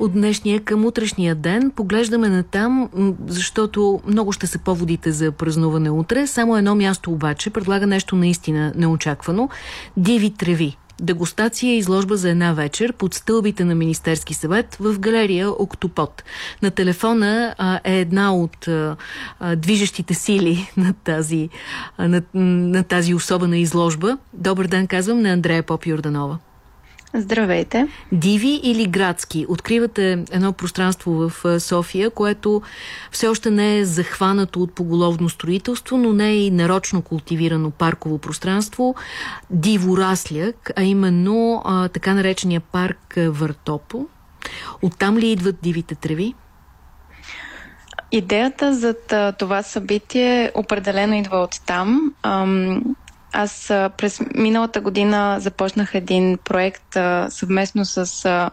от днешния към утрешния ден. Поглеждаме на там, защото много ще са поводите за празнуване утре. Само едно място обаче предлага нещо наистина неочаквано. Диви треви. Дегустация и изложба за една вечер под стълбите на Министерски съвет в галерия Октопод. На телефона а, е една от а, движещите сили на тази, а, на, на тази особена изложба. Добър ден, казвам на Андрея Поп-Йорданова. Здравейте! Диви или градски? Откривате едно пространство в София, което все още не е захванато от поголовно строителство, но не е и нарочно култивирано парково пространство. Диворасляк, а именно а, така наречения парк Въртопо. Оттам ли идват дивите треви? Идеята за това събитие определено идва от там. Аз през миналата година започнах един проект а, съвместно с а,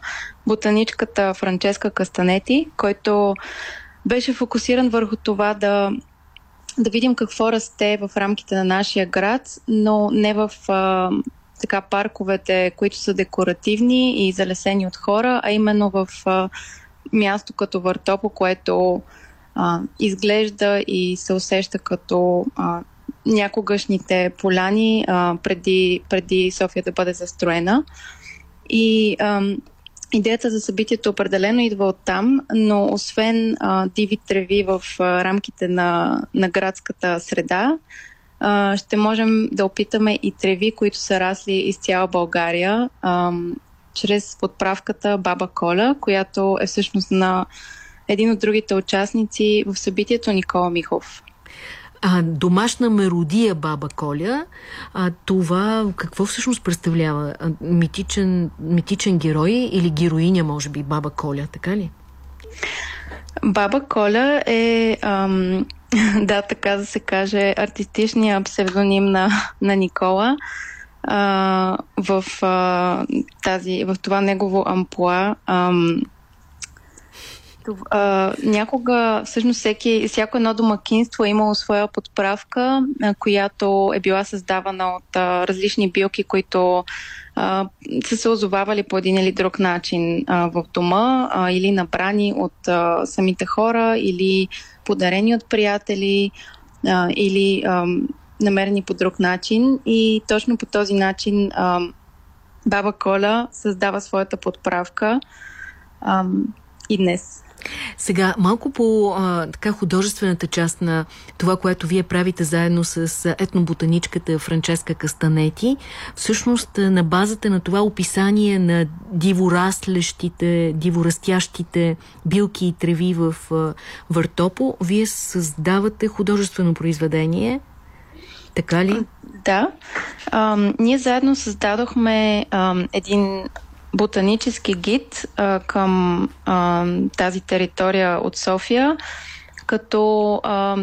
ботаничката Франческа Кастанети, който беше фокусиран върху това да, да видим какво расте в рамките на нашия град, но не в а, така парковете, които са декоративни и залесени от хора, а именно в а, място като Въртопо, което а, изглежда и се усеща като а, някогашните поляни а, преди, преди София да бъде застроена. И а, идеята за събитието определено идва от там, но освен а, диви треви в а, рамките на, на градската среда, а, ще можем да опитаме и треви, които са расли из цяла България, а, чрез подправката Баба Коля, която е всъщност на един от другите участници в събитието Никола Михов. А, домашна меродия Баба Коля, а, това какво всъщност представлява? Митичен, митичен герой или героиня, може би, Баба Коля, така ли? Баба Коля е, ам, да, така да се каже, артистичният псевдоним на, на Никола. А, в, а, тази, в това негово амплуа ам, а, някога, всъщност, всеки, всяко едно домакинство е имало своя подправка, а, която е била създавана от а, различни билки, които а, са се озовавали по един или друг начин а, в дома а, или набрани от а, самите хора, или подарени от приятели, а, или а, намерени по друг начин. И точно по този начин а, Баба Коля създава своята подправка а, и днес. Сега, малко по а, така художествената част на това, което вие правите заедно с етноботаничката Франческа Кастанети, всъщност на базата на това описание на дивораслещите, диворастящите билки и треви в а, Въртопо, вие създавате художествено произведение, така ли? Да. А, ние заедно създадохме а, един ботанически гид а, към а, тази територия от София, като а,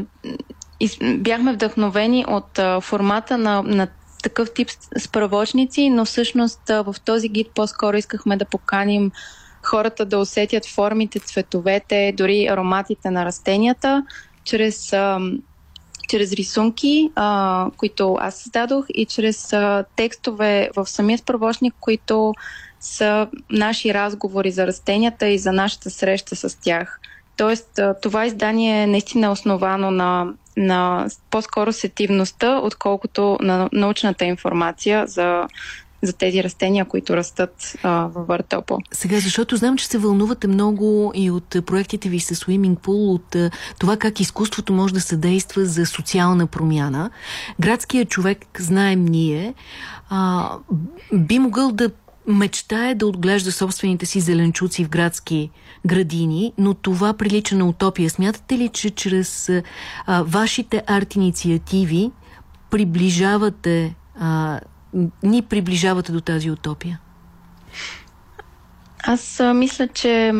из, бяхме вдъхновени от а, формата на, на такъв тип справочници, но всъщност а, в този гид по-скоро искахме да поканим хората да усетят формите, цветовете, дори ароматите на растенията, чрез, а, чрез рисунки, а, които аз създадох и чрез а, текстове в самия справочник, които са наши разговори за растенията и за нашата среща с тях. Тоест, това издание е наистина основано на, на по-скоро сетивността, отколкото на научната информация за за тези растения, които растат а, във Въртопо. Сега, защото знам, че се вълнувате много и от проектите ви с Swimming Pool, от а, това как изкуството може да съдейства за социална промяна. Градският човек, знаем ние, а, би могъл да мечтае да отглежда собствените си зеленчуци в градски градини, но това прилича на утопия. Смятате ли, че чрез а, вашите арт-инициативи приближавате, а, ни приближавате до тази утопия? Аз а, мисля, че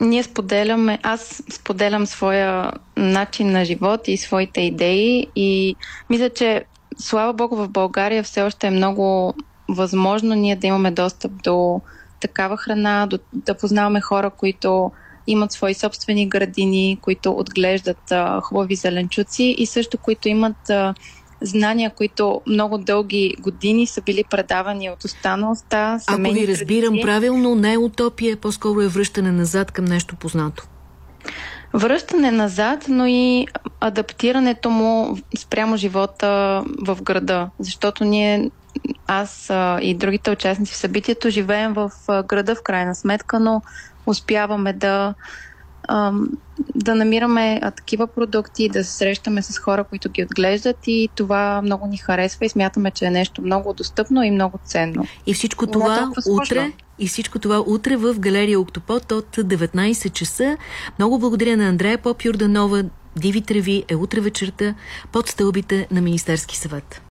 ние споделяме, аз споделям своя начин на живот и своите идеи и мисля, че слава Богу в България все още е много възможно ние да имаме достъп до такава храна, до, да познаваме хора, които имат свои собствени градини, които отглеждат а, хубави зеленчуци и също които имат а, знания, които много дълги години са били предавани от останалостта. Ако ви разбирам традиции. правилно, не е утопия, по-скоро е връщане назад към нещо познато. Връщане назад, но и адаптирането му спрямо живота в града. Защото ние, аз и другите участници в събитието, живеем в града в крайна сметка, но успяваме да да намираме а, такива продукти, да се срещаме с хора, които ги отглеждат и това много ни харесва и смятаме, че е нещо много достъпно и много ценно. И всичко това утре и всичко това утре в галерия Октопот от 19 часа. Много благодаря на Андрея Поп Юрданова. Диви треви е утре вечерта под стълбите на Министерски съвет.